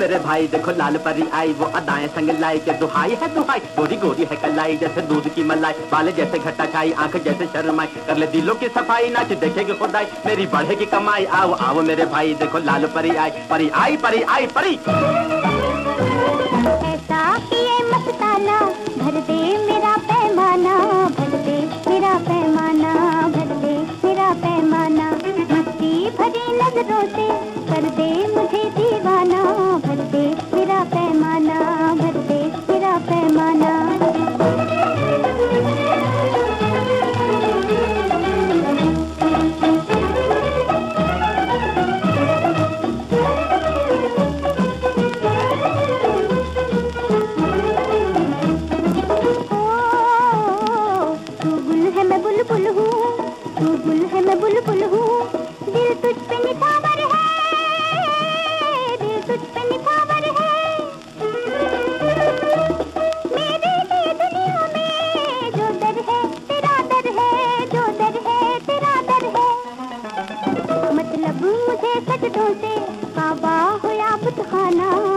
मेरे भाई, देखो लाल परी आई, वो अदाएँ संग लाई के दुहाई है, दुहाई। गोरी गोरी है कलाई, जैसे दूध की मलाई, बाले जैसे घटा खाई, आँख जैसे शर्माई। कर ले दिलों की सफ़ाई, नाच देखेगी खुदाई, मेरी बढ़ेगी कमाई। आओ आओ मेरे भाई, देखो लाल परी आई परी आई परी आई, परी। भर मेरा पैमाना मेरा पैमाना मेरा पैमाना। नज़रों से कर दे मुझे बुलबुल हूँ, तू है मैं बुलबुल हूँ। दिल तुझ पे निछावर है, दिल तुझ पे निछावर है। मेरे दुनिया में जो दर है, तेरा दर है, जो दर है, तेरा दर है। मतलब मुझे सजदों से काबा हो या बुतखाना।